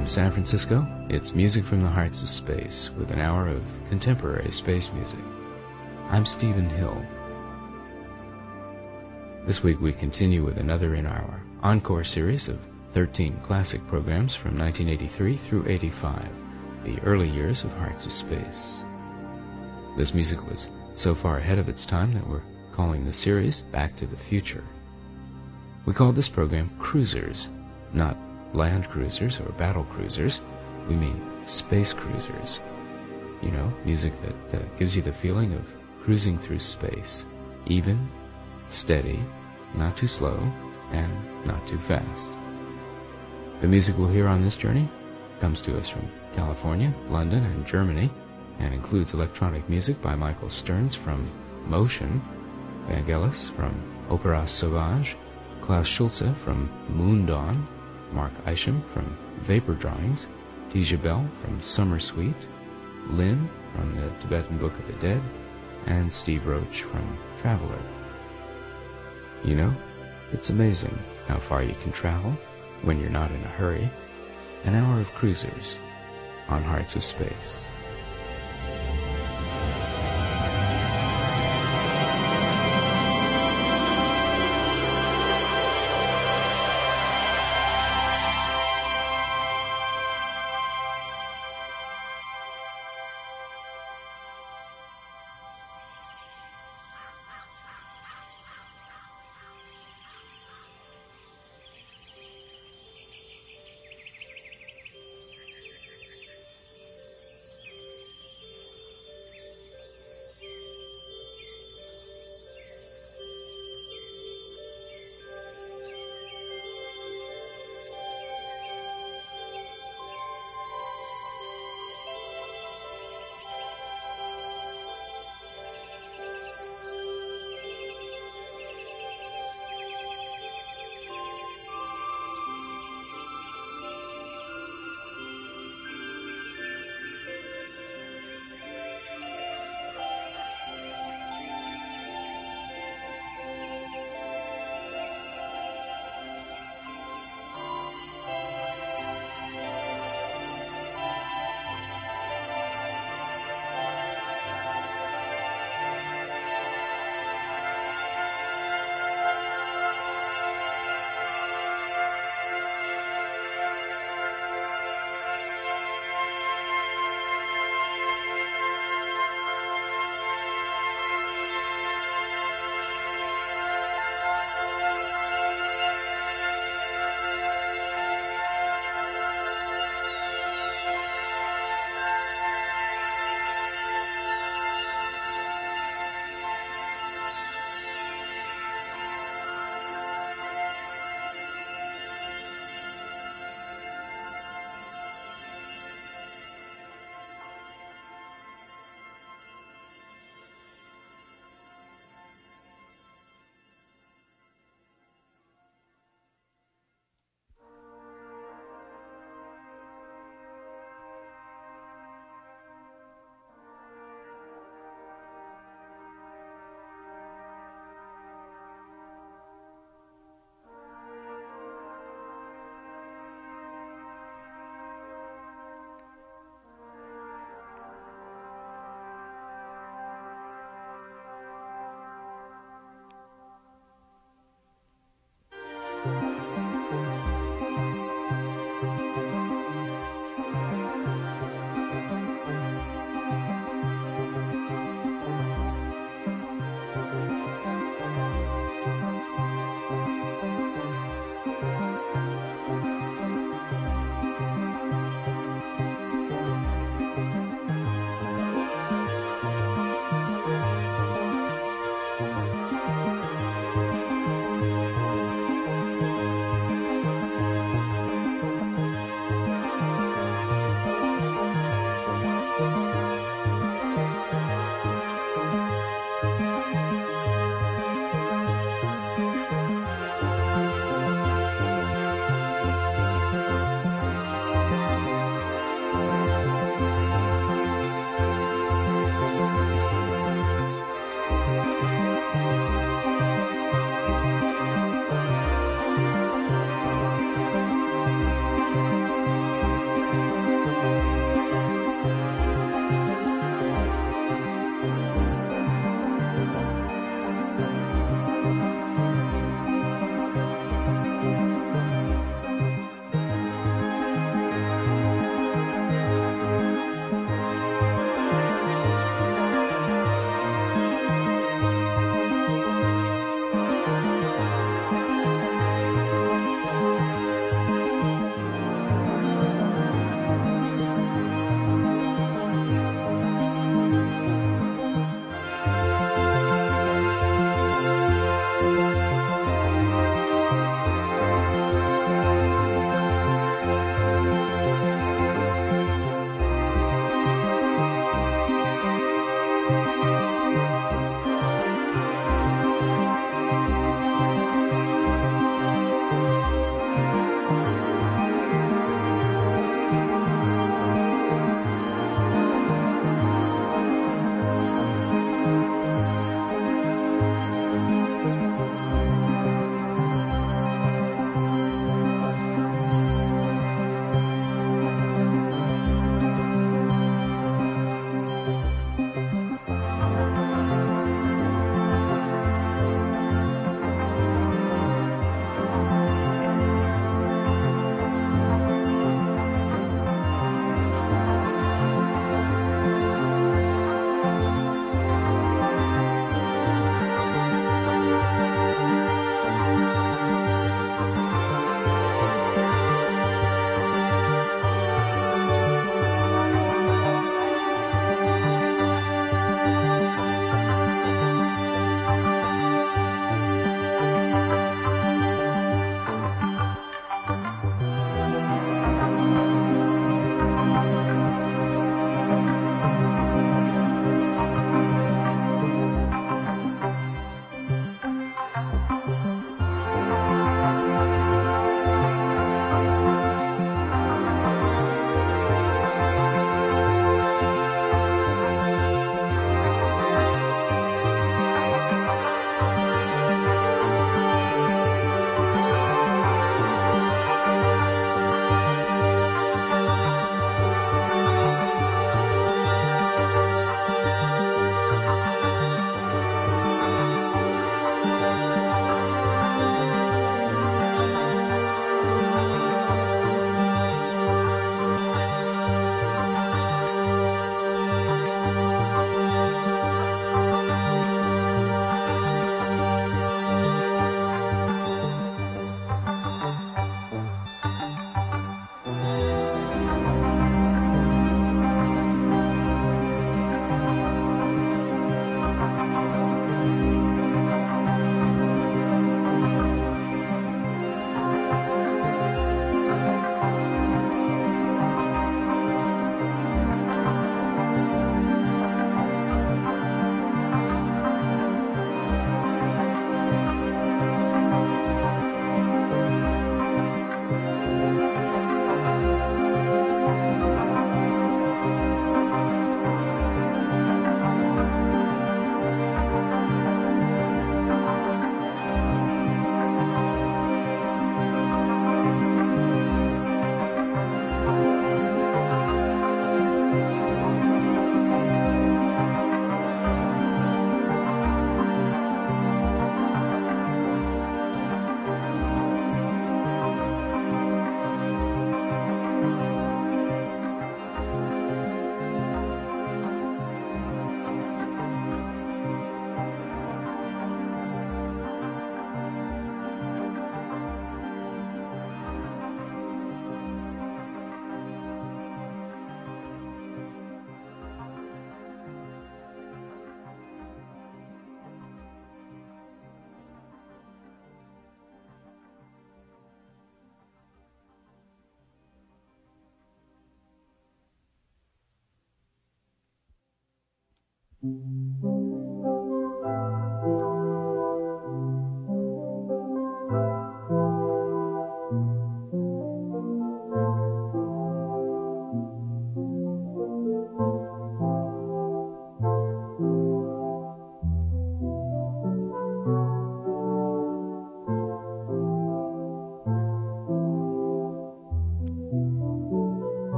From San Francisco, it's Music from the Hearts of Space with an hour of contemporary space music. I'm Stephen Hill. This week we continue with another in our encore series of 13 classic programs from 1983 through 85, the early years of Hearts of Space. This music was so far ahead of its time that we're calling the series Back to the Future. We call this program Cruisers, not land cruisers or battle cruisers. We mean space cruisers. You know, music that uh, gives you the feeling of cruising through space. Even, steady, not too slow, and not too fast. The music we'll hear on this journey comes to us from California, London, and Germany, and includes electronic music by Michael Stearns from Motion, Vangelis from Opera Sauvage, Klaus Schulze from Moondawn, Mark Isham from Vapor Drawings, Tisha Bell from Summer Suite, Lynn from the Tibetan Book of the Dead, and Steve Roach from Traveler. You know, it's amazing how far you can travel when you're not in a hurry. An hour of cruisers on Hearts of Space.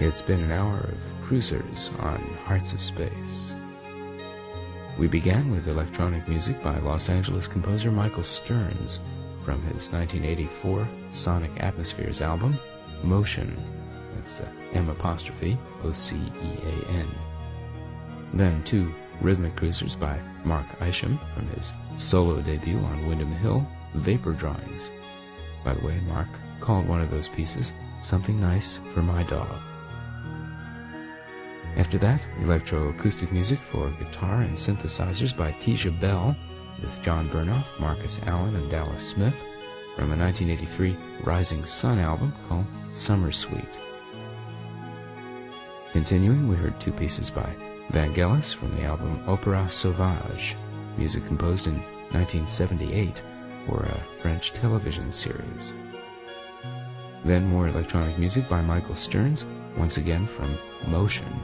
It's been an hour of cruisers on Hearts of Space. We began with electronic music by Los Angeles composer Michael Stearns from his 1984 Sonic Atmospheres album, M'Ocean. That's uh, M apostrophe O C E A N. Then two rhythmic cruisers by Mark Isham from his solo debut on Windham Hill, Vapor Drawings. By the way, Mark called one of those pieces Something Nice for My Dog. After that, electroacoustic music for guitar and synthesizers by Teja Bell with John Burnoff, Marcus Allen, and Dallas Smith from a 1983 Rising Sun album called Summer Suite. Continuing, we heard two pieces by Vangelis from the album Opera Sauvage, music composed in 1978 for a French television series. Then more electronic music by Michael Stearns, once again from M'Ocean.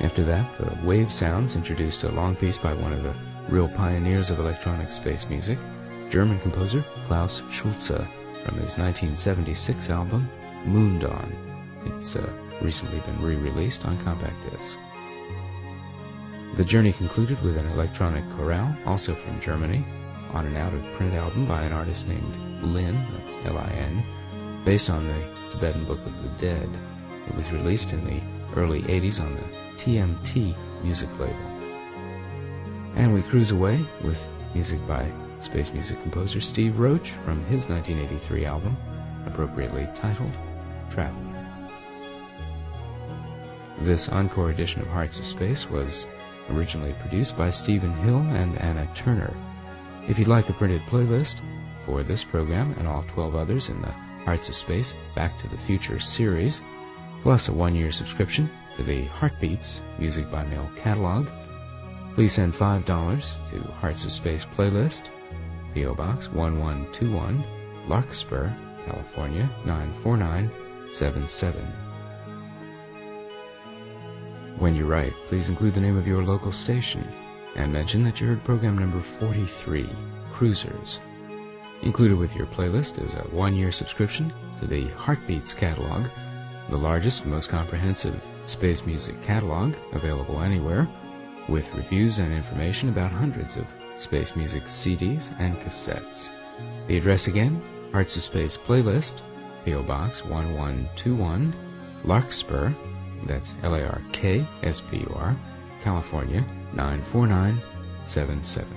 After that, the Wave Sounds introduced a long piece by one of the real pioneers of electronic space music, German composer Klaus Schulze, from his 1976 album Moon Dawn. It's uh, recently been re-released on compact disc. The journey concluded with an electronic chorale, also from Germany, on an out-of-print album by an artist named Lin, that's L-I-N, based on the Tibetan Book of the Dead. It was released in the early 80s on the TMT music label. And we cruise away with music by space music composer Steve Roach from his 1983 album, appropriately titled Traveler. This encore edition of Hearts of Space was originally produced by Stephen Hill and Anna Turner. If you'd like a printed playlist for this program and all 12 others in the Hearts of Space Back to the Future series, plus a one-year subscription the Heartbeats Music by Mail catalog, please send $5 to Hearts of Space Playlist, P.O. Box 1121, Larkspur, California 94977. When you write, please include the name of your local station and mention that you heard program number 43, Cruisers. Included with your playlist is a one-year subscription to the Heartbeats catalog, the largest and most comprehensive space music catalog available anywhere, with reviews and information about hundreds of space music CDs and cassettes. The address again, Hearts of Space Playlist, P.O. Box 1121, Larkspur, that's L-A-R-K-S-P-U-R, California 94977.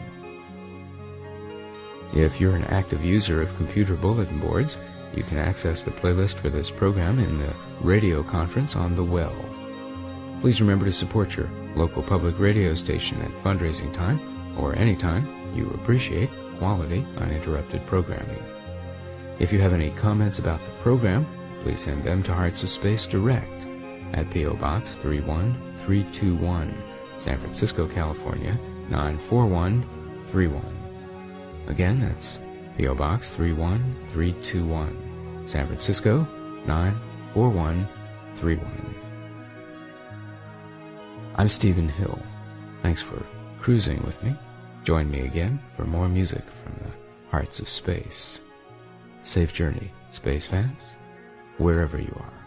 If you're an active user of computer bulletin boards, you can access the playlist for this program in the radio conference on the Well. Please remember to support your local public radio station at fundraising time or anytime you appreciate quality, uninterrupted programming. If you have any comments about the program, please send them to Hearts of Space Direct at P.O. Box 31321, San Francisco, California 94131. Again, that's P.O. Box 31321, San Francisco 94131. I'm Stephen Hill. Thanks for cruising with me. Join me again for more music from the hearts of space. Safe journey, space fans, wherever you are.